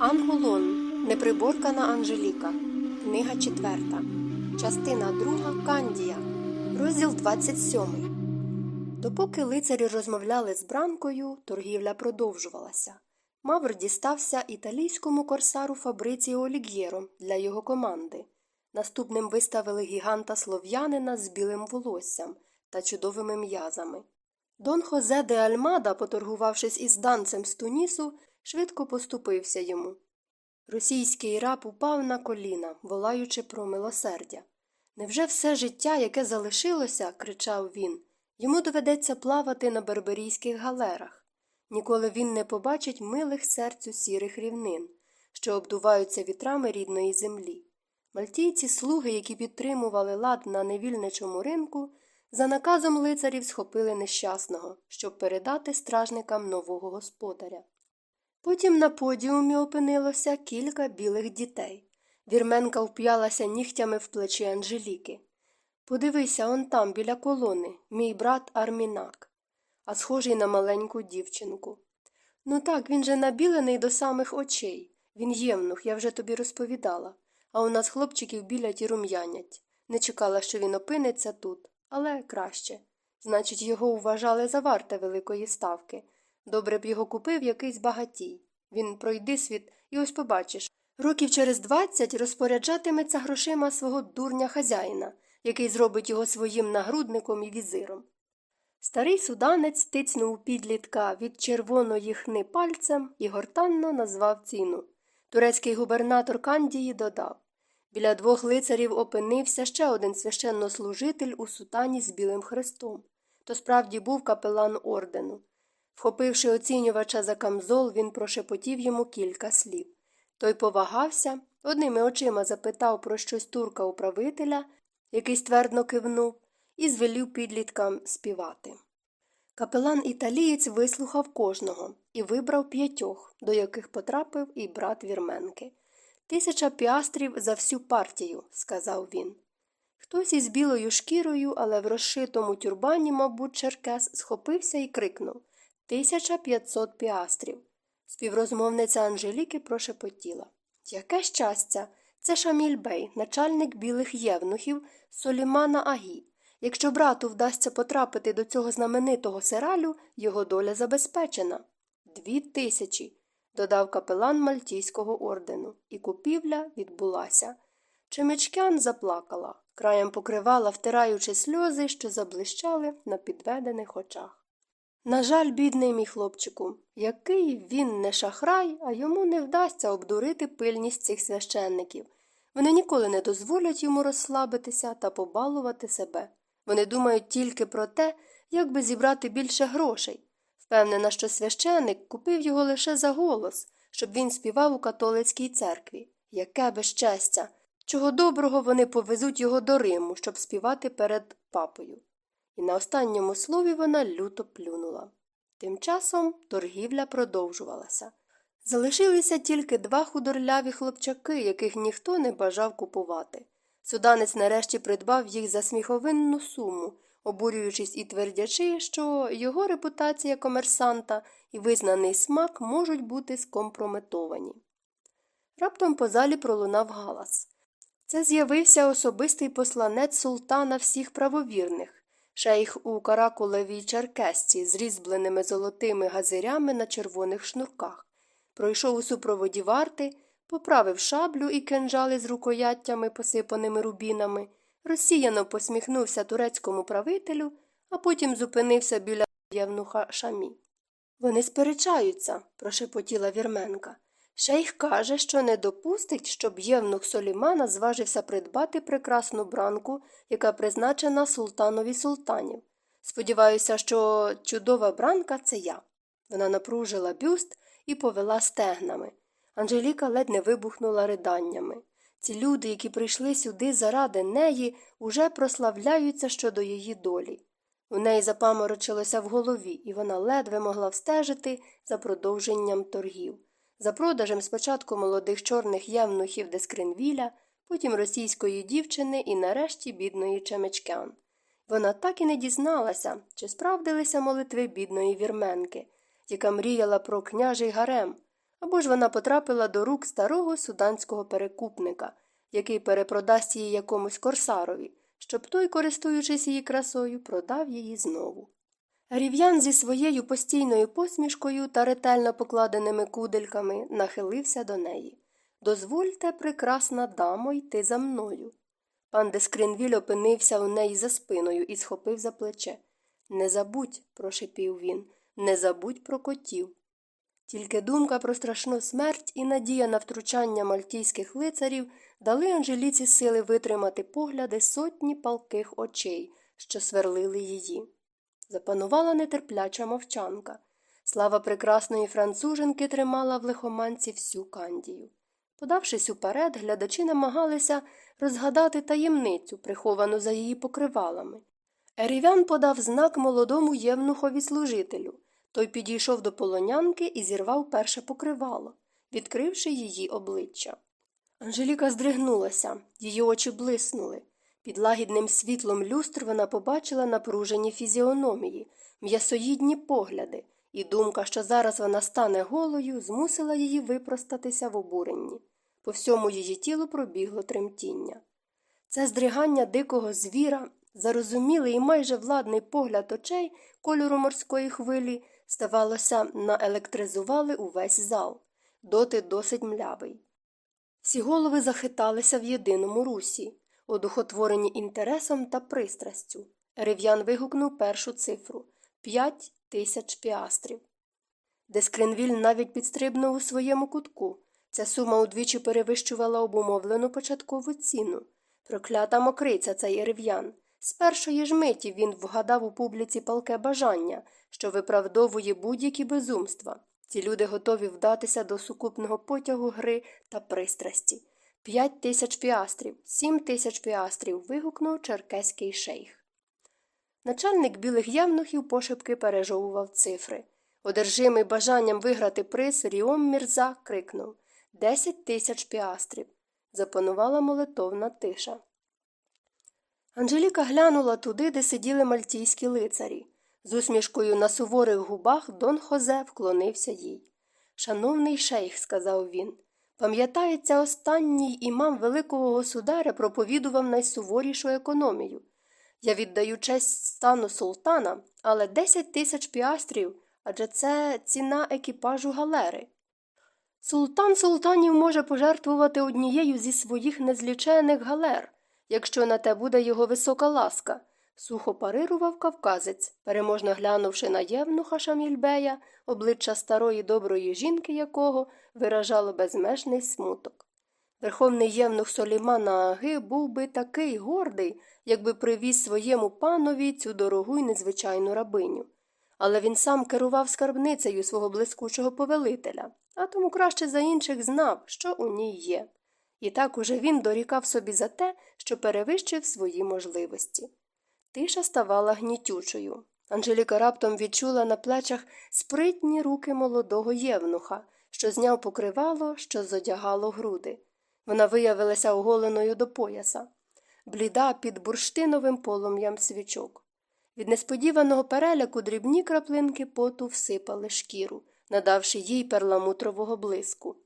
Ангулон. Неприборкана Анжеліка. Книга 4. Частина 2. Кандія. Розділ 27. Допоки лицарі розмовляли з бранкою, торгівля продовжувалася. Мавр дістався італійському корсару Фабриціо Оліг'єром для його команди. Наступним виставили гіганта слов'янина з білим волоссям та чудовими м'язами. Дон Хозе де Альмада, поторгувавшись із данцем з Тунісу, швидко поступився йому. Російський раб упав на коліна, волаючи про милосердя. Невже все життя, яке залишилося, кричав він, йому доведеться плавати на берберійських галерах. Ніколи він не побачить милих серцю сірих рівнин, що обдуваються вітрами рідної землі. Мальтійці слуги, які підтримували лад на невільничому ринку, за наказом лицарів схопили нещасного, щоб передати стражникам нового господаря. Потім на подіумі опинилося кілька білих дітей. Вірменка вп'ялася нігтями в плечі Анжеліки. Подивися, он там, біля колони, мій брат Армінак, а схожий на маленьку дівчинку. Ну так, він же набілений до самих очей. Він євнух, я вже тобі розповідала. А у нас хлопчиків білять і рум'янять. Не чекала, що він опиниться тут, але краще. Значить, його вважали за варте великої ставки. Добре б його купив якийсь багатій. Він пройди світ і ось побачиш. Років через двадцять розпоряджатиметься грошима свого дурня хазяїна, який зробить його своїм нагрудником і візиром. Старий суданець тицнув підлітка від червоної хни пальцем і гортанно назвав ціну. Турецький губернатор Кандії додав біля двох лицарів опинився ще один священнослужитель у сутані з білим хрестом. То справді був капелан ордену. Вхопивши оцінювача за камзол, він прошепотів йому кілька слів. Той повагався, одними очима запитав про щось турка управителя, який ствердно кивнув, і звелів підліткам співати. Капелан італієць вислухав кожного і вибрав п'ятьох, до яких потрапив і брат вірменки. Тисяча піастрів за всю партію, сказав він. Хтось із білою шкірою, але в розшитому тюрбані, мабуть, черкес, схопився і крикнув Тисяча п'ятсот піастрів. Співрозмовниця Анжеліки прошепотіла. Яке щастя! Це Шаміль Бей, начальник білих євнухів Солімана Агі. Якщо брату вдасться потрапити до цього знаменитого сиралю, його доля забезпечена. Дві тисячі, додав капелан Мальтійського ордену, і купівля відбулася. Чемічкян заплакала, краєм покривала, втираючи сльози, що заблищали на підведених очах. На жаль, бідний мій хлопчику, який він не шахрай, а йому не вдасться обдурити пильність цих священників. Вони ніколи не дозволять йому розслабитися та побалувати себе. Вони думають тільки про те, як би зібрати більше грошей. Впевнена, що священник купив його лише за голос, щоб він співав у католицькій церкві. Яке безчестя! Чого доброго вони повезуть його до Риму, щоб співати перед папою і на останньому слові вона люто плюнула. Тим часом торгівля продовжувалася. Залишилися тільки два худорляві хлопчаки, яких ніхто не бажав купувати. Суданець нарешті придбав їх за сміховинну суму, обурюючись і твердячи, що його репутація комерсанта і визнаний смак можуть бути скомпрометовані. Раптом по залі пролунав галас. Це з'явився особистий посланець султана всіх правовірних, шейх у каракулевій черкесці з різьбленими золотими газирями на червоних шнурках, пройшов у супроводі варти, поправив шаблю і кинжали з рукояттями, посипаними рубінами, розсіяно посміхнувся турецькому правителю, а потім зупинився біля євнуха шамі. Вони сперечаються, прошепотіла вірменка. Шейх каже, що не допустить, щоб євнух Солімана зважився придбати прекрасну бранку, яка призначена султанові султанів. Сподіваюся, що чудова бранка це я. Вона напружила бюст і повела стегнами. Анжеліка ледь не вибухнула риданнями. Ці люди, які прийшли сюди заради неї, уже прославляються щодо її долі. У неї запаморочилося в голові, і вона ледве могла встежити за продовженням торгів за продажем спочатку молодих чорних євнухів Дескринвіля, потім російської дівчини і нарешті бідної Чемечкян. Вона так і не дізналася, чи справдилися молитви бідної вірменки, яка мріяла про княжий гарем, або ж вона потрапила до рук старого суданського перекупника, який перепродасть її якомусь корсарові, щоб той, користуючись її красою, продав її знову. Рів'ян зі своєю постійною посмішкою та ретельно покладеними кудельками нахилився до неї. Дозвольте, прекрасна дамо, йти за мною. Пан Дескринвіль опинився у неї за спиною і схопив за плече. Не забудь, прошепів він, не забудь про котів. Тільки думка про страшну смерть і надія на втручання мальтійських лицарів дали Анжеліці сили витримати погляди сотні палких очей, що сверлили її. Запанувала нетерпляча мовчанка. Слава прекрасної француженки тримала в лихоманці всю кандію. Подавшись уперед, глядачі намагалися розгадати таємницю, приховану за її покривалами. Ерівян подав знак молодому євнухові служителю. Той підійшов до полонянки і зірвав перше покривало, відкривши її обличчя. Анжеліка здригнулася, її очі блиснули. Під лагідним світлом люстр вона побачила напружені фізіономії, м'ясоїдні погляди, і думка, що зараз вона стане голою, змусила її випростатися в обуренні. По всьому її тілу пробігло тремтіння. Це здригання дикого звіра, зарозумілий і майже владний погляд очей кольору морської хвилі, здавалося, наелектризували увесь зал, доти досить млявий. Всі голови захиталися в єдиному русі, одухотворені інтересом та пристрастю. Рев'ян вигукнув першу цифру п'ять тисяч піастрів. Дескринвіль навіть підстрибнув у своєму кутку. Ця сума удвічі перевищувала обумовлену початкову ціну. Проклята мокриця цей рев'ян. З першої ж миті він вгадав у публіці палке бажання, що виправдовує будь-які безумства. Ці люди готові вдатися до сукупного потягу гри та пристрасті. П'ять тисяч піастрів, сім тисяч піастрів. вигукнув черкеський шейх. Начальник білих явнухів пошепки пережовував цифри. Одержимий бажанням виграти приз Ріом Мірза крикнув Десять тисяч піастрів. Запанувала молитовна тиша. Анжеліка глянула туди, де сиділи мальтійські лицарі. З усмішкою на суворих губах Дон Хозе вклонився їй. Шановний шейх, сказав він, пам'ятається, останній імам Великого Государя проповідував найсуворішу економію. Я віддаю честь стану султана, але 10 тисяч піастрів адже це ціна екіпажу галери. Султан султанів може пожертвувати однією зі своїх незлічених галер, якщо на те буде його висока ласка, сухо парирував кавказець, переможно глянувши на євнуха Шамільбея, обличчя старої доброї жінки якого виражало безмежний смуток. Верховний євнух Солімана Аги був би такий гордий, якби привіз своєму панові цю дорогу й незвичайну рабиню. Але він сам керував скарбницею свого блискучого повелителя, а тому краще за інших знав, що у ній є. І так уже він дорікав собі за те, що перевищив свої можливості. Тиша ставала гнітючою. Анжеліка раптом відчула на плечах спритні руки молодого євнуха, що зняв покривало, що зодягало груди. Вона виявилася оголеною до пояса, бліда під бурштиновим полум'ям свічок. Від несподіваного переляку дрібні краплинки поту всипали шкіру, надавши їй перламутрового блиску.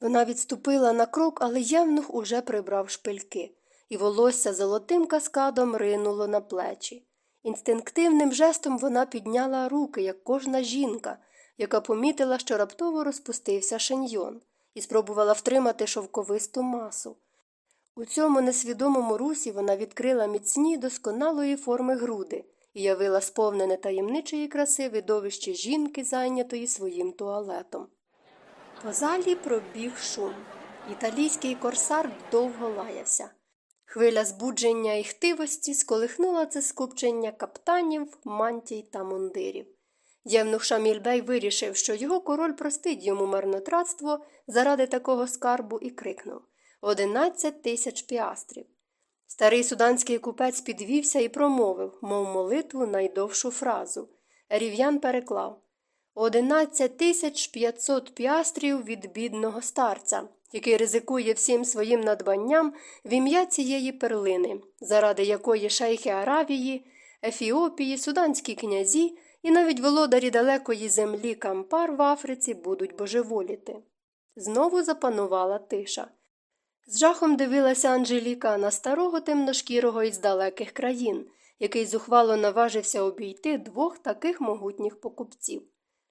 Вона відступила на крок, але євнух уже прибрав шпильки, і волосся золотим каскадом ринуло на плечі. Інстинктивним жестом вона підняла руки, як кожна жінка, яка помітила, що раптово розпустився шиньйон, і спробувала втримати шовковисту масу. У цьому несвідомому русі вона відкрила міцні досконалої форми груди і явила сповнене таємничої краси видовище жінки, зайнятої своїм туалетом. По залі пробіг шум. Італійський корсар довго лаявся. Хвиля збудження і хтивості сколихнула це скупчення каптанів, мантій та мундирів. Євнух Шамільбей вирішив, що його король простить йому марнотратство заради такого скарбу і крикнув Одинадцять тисяч піастрів. Старий суданський купець підвівся і промовив, мов молитву, найдовшу фразу. Рів'ян переклав Одинадцять тисяч п'ятсот піастрів від бідного старця, який ризикує всім своїм надбанням в ім'я цієї перлини, заради якої шейхи Аравії, Ефіопії, суданські князі і навіть володарі далекої землі Кампар в Африці будуть божеволіти. Знову запанувала тиша. З жахом дивилася Анжеліка на старого темношкірого із далеких країн, який зухвало наважився обійти двох таких могутніх покупців.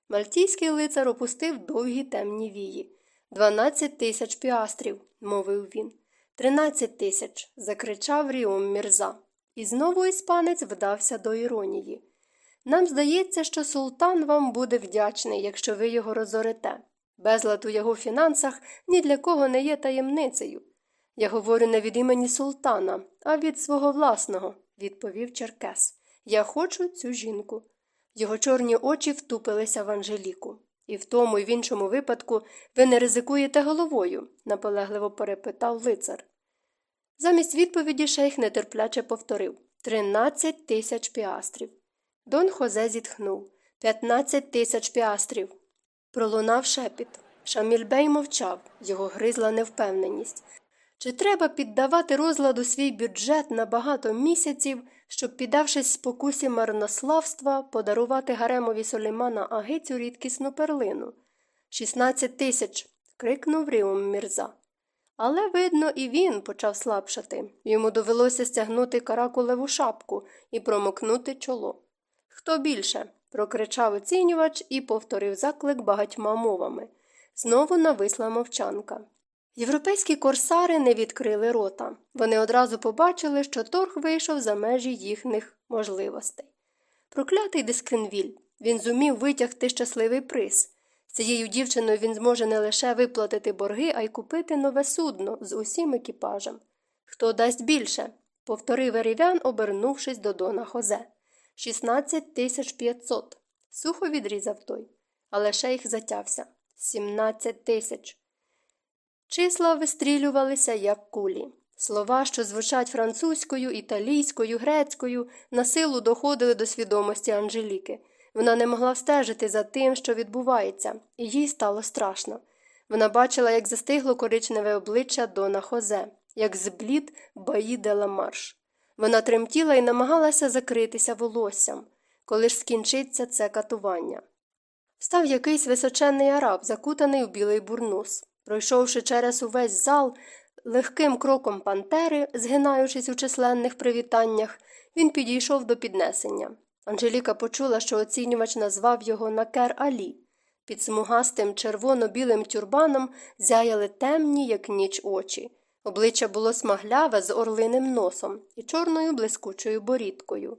Мальтійський лицар опустив довгі темні вії. Дванадцять тисяч піастрів, мовив він. Тринадцять тисяч. закричав Ріом Мірза. І знову іспанець вдався до іронії. Нам здається, що султан вам буде вдячний, якщо ви його розорите. Безлад у його фінансах ні для кого не є таємницею. Я говорю не від імені султана, а від свого власного, відповів Черкес. Я хочу цю жінку. Його чорні очі втупилися в Анжеліку. І в тому і в іншому випадку ви не ризикуєте головою, наполегливо перепитав лицар. Замість відповіді шейх нетерпляче повторив тринадцять тисяч піастрів. Дон Хозе зітхнув п'ятнадцять тисяч піастрів. Пролунав шепіт. Шамільбей мовчав, його гризла невпевненість. Чи треба піддавати розладу свій бюджет на багато місяців, щоб, піддавшись спокусі марнославства, подарувати гаремові Солімана Агицю рідкісну перлину? Шістнадцять тисяч. крикнув Ріум Мірза. Але, видно, і він почав слабшати. Йому довелося стягнути каракулеву шапку і промокнути чоло. Хто більше? прокричав оцінювач і повторив заклик багатьма мовами. Знову нависла мовчанка. Європейські корсари не відкрили рота. Вони одразу побачили, що торг вийшов за межі їхніх можливостей. Проклятий Дискринвіль. Він зумів витягти щасливий приз. Цією дівчиною він зможе не лише виплатити борги, а й купити нове судно з усім екіпажем. Хто дасть більше? повторив Ерівян, обернувшись до Дона Хозе. Шістнадцять тисяч п'ятсот. Сухо відрізав той. Але шейх затявся. Сімнадцять тисяч. Числа вистрілювалися, як кулі. Слова, що звучать французькою, італійською, грецькою, на силу доходили до свідомості Анжеліки. Вона не могла стежити за тим, що відбувається, і їй стало страшно. Вона бачила, як застигло коричневе обличчя Дона Хозе, як зблід Баї де Ламарш. Вона тремтіла і намагалася закритися волоссям, коли ж скінчиться це катування. Став якийсь височенний араб, закутаний у білий бурнус. Пройшовши через увесь зал, легким кроком пантери, згинаючись у численних привітаннях, він підійшов до піднесення. Анжеліка почула, що оцінювач назвав його Накер Алі. Під смугастим червоно-білим тюрбаном зяяли темні, як ніч очі. Обличчя було смагляве з орлиним носом і чорною блискучою борідкою.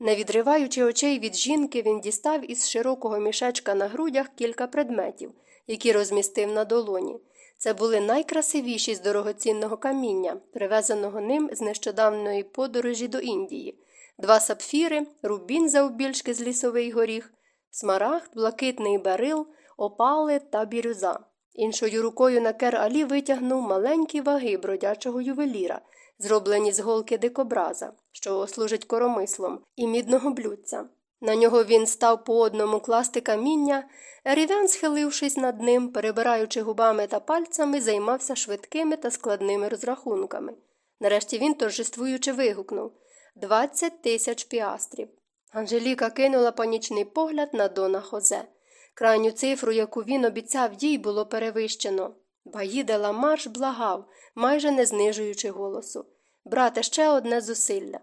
Не відриваючи очей від жінки, він дістав із широкого мішечка на грудях кілька предметів, які розмістив на долоні. Це були найкрасивіші з дорогоцінного каміння, привезеного ним з нещодавної подорожі до Індії, два сапфіри, рубін завбільшки з лісовий горіх, смарагд, блакитний берил, опали та бірюза. Іншою рукою накер Алі витягнув маленькі ваги бродячого ювеліра, зроблені з голки дикобраза, що служить коромислом, і мідного блюдця. На нього він став по одному класти каміння, Рівян, схилившись над ним, перебираючи губами та пальцями, займався швидкими та складними розрахунками. Нарешті він, торжествуючи, вигукнув Двадцять тисяч піастрів. Анжеліка кинула панічний погляд на Дона Хозе. Крайню цифру, яку він обіцяв їй, було перевищено. Баїде Ламарш благав, майже не знижуючи голосу. Брате, ще одне зусилля.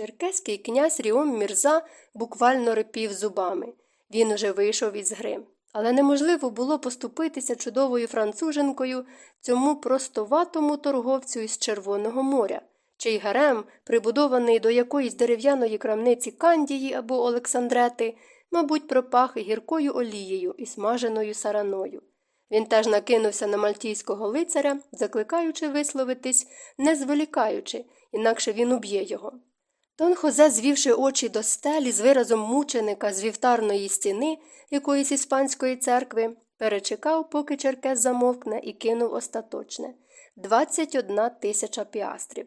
Черкеський князь Ріом Мірза буквально рипів зубами. Він уже вийшов із гри. Але неможливо було поступитися чудовою француженкою цьому простоватому торговцю із Червоного моря, чий гарем, прибудований до якоїсь дерев'яної крамниці Кандії або Олександрети, мабуть, пропах гіркою олією і смаженою сараною. Він теж накинувся на мальтійського лицаря, закликаючи висловитись, не зволікаючи, інакше він уб'є його. Дон Хозе, звівши очі до стелі з виразом мученика з вівтарної стіни якоїсь іспанської церкви, перечекав, поки черкес замовкне, і кинув остаточне двадцять одна тисяча піастрів.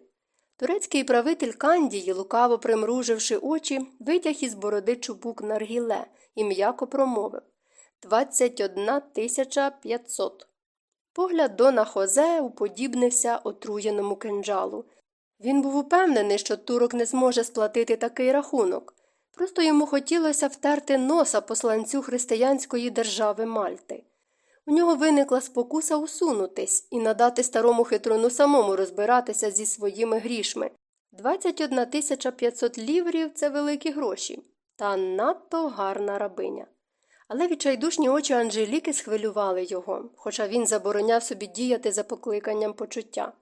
Турецький правитель Кандії, лукаво примруживши очі, витяг із бороди чубук наргіле і м'яко промовив двадцять одна тисяча п'ятсот. Погляд Дона Хозе уподібнився отруєному кинджалу. Він був упевнений, що турок не зможе сплатити такий рахунок. Просто йому хотілося втерти носа посланцю християнської держави Мальти. У нього виникла спокуса усунутись і надати старому хитруну самому розбиратися зі своїми грішми. 21 тисяча 500 ліврів це великі гроші, та надто гарна рабиня. Але відчайдушні очі Анжеліки схвилювали його, хоча він забороняв собі діяти за покликанням почуття.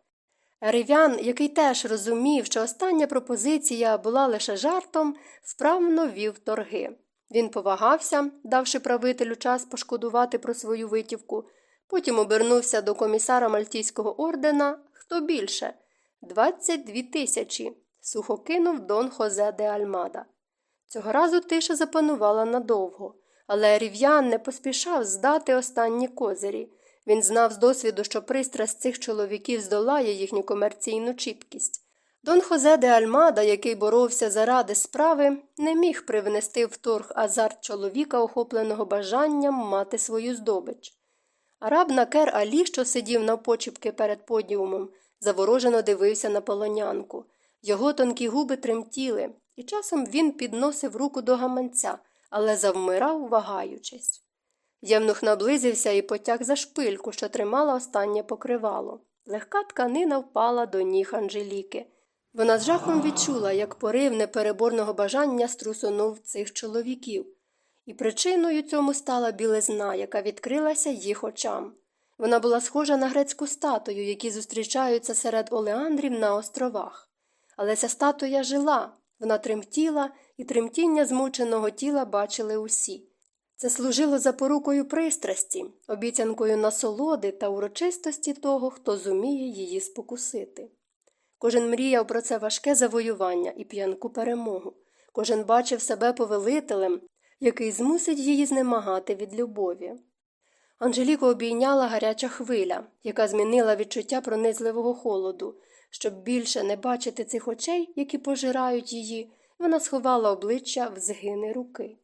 Рев'ян, який теж розумів, що остання пропозиція була лише жартом, вправно вів торги. Він повагався, давши правителю час пошкодувати про свою витівку, потім обернувся до комісара Мальтійського ордена хто більше 22 тисячі, сухо кинув Дон Хозе де Альмада. Цього разу тиша запанувала надовго, але рів'ян не поспішав здати останні козирі. Він знав з досвіду, що пристрасть цих чоловіків здолає їхню комерційну чіткість. Дон Хозе де Альмада, який боровся заради справи, не міг привнести в торг азарт чоловіка, охопленого бажанням мати свою здобич. Араб Накер Алі, що сидів навпочіпки перед подіумом, заворожено дивився на полонянку. Його тонкі губи тремтіли, і часом він підносив руку до гаманця, але завмирав, вагаючись. Євнух наблизився і потяг за шпильку, що тримала останнє покривало. Легка тканина впала до ніг Анжеліки. Вона з жахом відчула, як порив непереборного бажання струсонув цих чоловіків, і причиною цьому стала білизна, яка відкрилася їх очам. Вона була схожа на грецьку статую, які зустрічаються серед олеандрів на островах. Але ця статуя жила, вона тремтіла, і тремтіння змученого тіла бачили усі. Це служило запорукою пристрасті, обіцянкою насолоди та урочистості того, хто зуміє її спокусити. Кожен мріяв про це важке завоювання і п'янку перемогу. Кожен бачив себе повелителем, який змусить її знемагати від любові. Анжеліку обійняла гаряча хвиля, яка змінила відчуття пронизливого холоду. Щоб більше не бачити цих очей, які пожирають її, вона сховала обличчя в згини руки.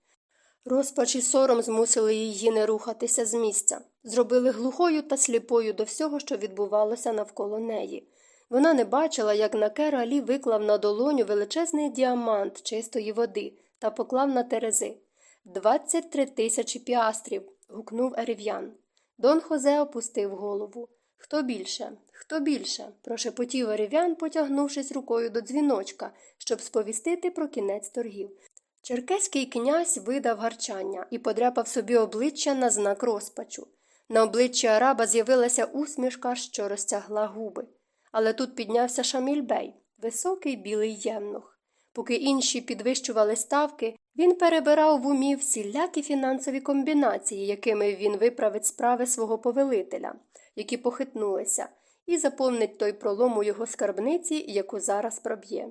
Розпач і сором змусили її не рухатися з місця, зробили глухою та сліпою до всього, що відбувалося навколо неї. Вона не бачила, як Накер Алі виклав на долоню величезний діамант чистої води та поклав на терези. Двадцять три тисячі піастрів. гукнув Ерів'ян. Дон Хозе опустив голову. Хто більше? Хто більше? прошепотів Ерів'ян, потягнувшись рукою до дзвіночка, щоб сповістити про кінець торгів. Черкеський князь видав гарчання і подряпав собі обличчя на знак розпачу. На обличчі араба з'явилася усмішка, що розтягла губи. Але тут піднявся Шамільбей, високий білий ємнух. Поки інші підвищували ставки, він перебирав в умі всілякі фінансові комбінації, якими він виправить справи свого повелителя, які похитнулися, і заповнить той пролом у його скарбниці, яку зараз проб'є.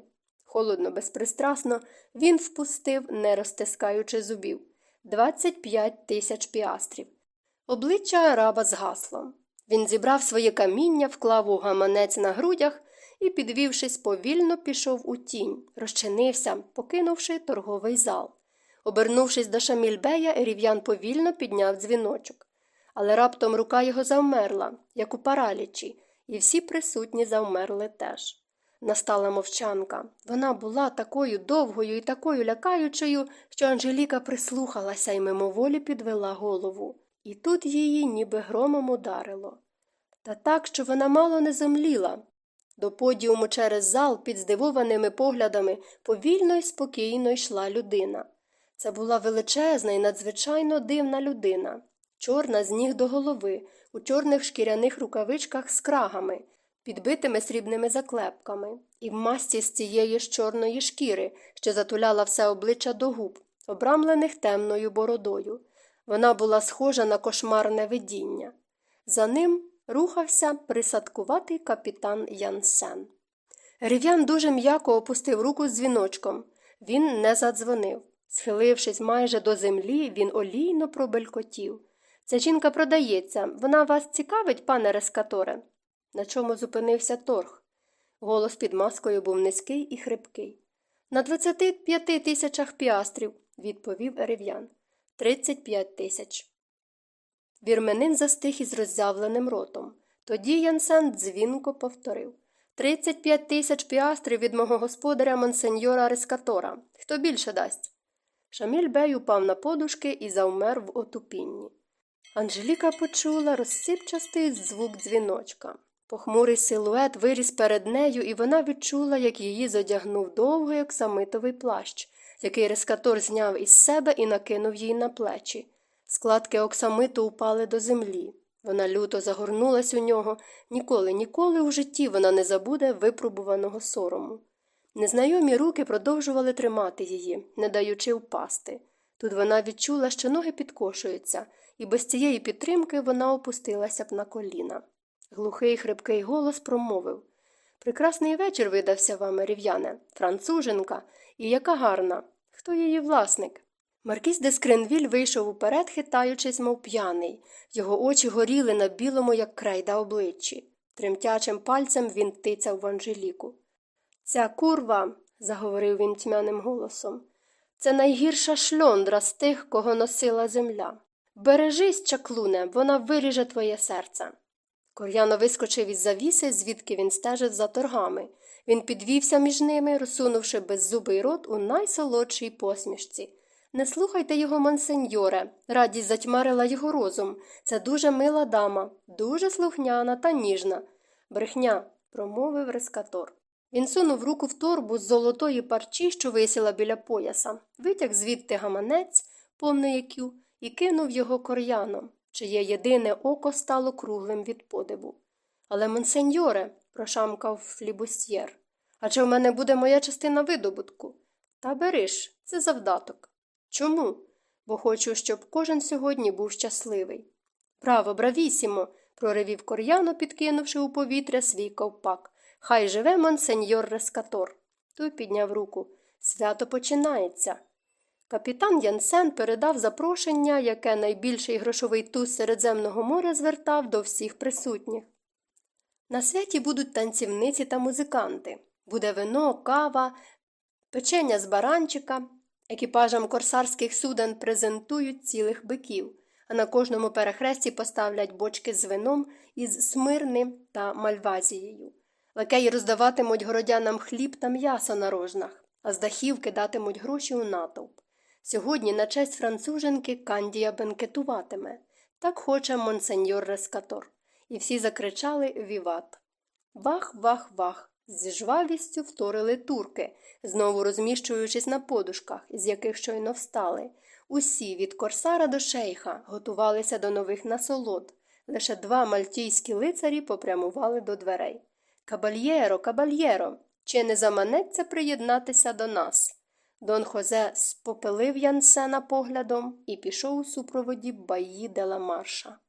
Холодно, безпристрасно, він впустив, не розтискаючи зубів, 25 тисяч піастрів. Обличчя араба згасло. Він зібрав своє каміння, вклав у гаманець на грудях і, підвівшись, повільно пішов у тінь, розчинився, покинувши торговий зал. Обернувшись до Шамільбея, рів'ян повільно підняв дзвіночок. Але раптом рука його завмерла, як у паралічі, і всі присутні завмерли теж. Настала мовчанка. Вона була такою довгою і такою лякаючою, що Анжеліка прислухалася і мимоволі підвела голову. І тут її ніби громом ударило. Та так, що вона мало не зомліла. До подіуму через зал під здивованими поглядами повільно й спокійно йшла людина. Це була величезна і надзвичайно дивна людина, чорна з ніг до голови, у чорних шкіряних рукавичках з крагами, підбитими срібними заклепками, і в масті з цієї ж чорної шкіри, що затуляла все обличчя до губ, обрамлених темною бородою. Вона була схожа на кошмарне видіння. За ним рухався присадкуватий капітан Янсен. Рів'ян дуже м'яко опустив руку з дзвіночком. Він не задзвонив. Схилившись майже до землі, він олійно пробелькотів. Ця жінка продається. Вона вас цікавить, пане Рескаторе? На чому зупинився торг? Голос під маскою був низький і хрипкий. На 25 тисячах піастрів, відповів рев'ян. 35 тисяч. Вірменин застиг із роззявленим ротом. Тоді Янсен дзвінко повторив 35 тисяч піастрів від мого господаря монсеньора Рескатора. Хто більше дасть? Шаміль Бей упав на подушки і завмер в отупінні. Анжеліка почула розсипчастий звук дзвіночка. Похмурий силует виріс перед нею, і вона відчула, як її задягнув довгий оксамитовий плащ, який рескатор зняв із себе і накинув їй на плечі. Складки оксамиту упали до землі. Вона люто загорнулась у нього, ніколи, ніколи у житті вона не забуде випробуваного сорому. Незнайомі руки продовжували тримати її, не даючи впасти. Тут вона відчула, що ноги підкошуються, і без цієї підтримки вона опустилася б на коліна. Глухий хрипкий голос промовив Прекрасний вечір видався вам, рів'яне, француженка, і яка гарна. Хто її власник? Маркіз де Скренвіль вийшов уперед, хитаючись, мов п'яний. Його очі горіли на білому, як крейда обличчі. Тремтячим пальцем він тицяв в Анжеліку. Ця курва, заговорив він тьмяним голосом, це найгірша шльондра з тих, кого носила земля. Бережись, чаклуне, вона виріже твоє серце. Кор'яно вискочив із завіси, звідки він стежив за торгами. Він підвівся між ними, розсунувши беззубий рот у найсолодшій посмішці. Не слухайте його, монсеньоре, радість затьмарила його розум. Це дуже мила дама, дуже слухняна та ніжна. Брехня, промовив рескатор. Він сунув руку в торбу з золотої парчі, що висіла біля пояса, витяг звідти гаманець, повний кю, і кинув його кор'яном, чиє єдине око стало круглим від подиву. Але, монсеньоре, прошамкав флібустьєр, а чи в мене буде моя частина видобутку? Та бериш, це завдаток. Чому? Бо хочу, щоб кожен сьогодні був щасливий. Право, бравісімо, проривів кор'яно, підкинувши у повітря свій ковпак. Хай живе монсеньор Рескатор. Той підняв руку. Свято починається. Капітан Янсен передав запрошення, яке найбільший грошовий туз Середземного моря звертав до всіх присутніх. На святі будуть танцівниці та музиканти. Буде вино, кава, печення з баранчика. Екіпажам корсарських суден презентують цілих биків, а на кожному перехресті поставлять бочки з вином із смирни та мальвазією. Лакеї роздаватимуть городянам хліб та м'ясо на рожнах, а з дахів кидатимуть гроші у натовп. Сьогодні на честь француженки Кандія бенкетуватиме. Так хоче монсеньор Рескатор. І всі закричали Віват. Вах, вах, вах. Зі жвавістю вторили турки, знову розміщуючись на подушках, з яких щойно встали. Усі від корсара до шейха готувалися до нових насолод. Лише два мальтійські лицарі попрямували до дверей. Кабальєро, кабальєро, чи не заманеться приєднатися до нас? Дон Хозе спопелив Янсена поглядом і пішов у супроводі баї Деламарша. марша.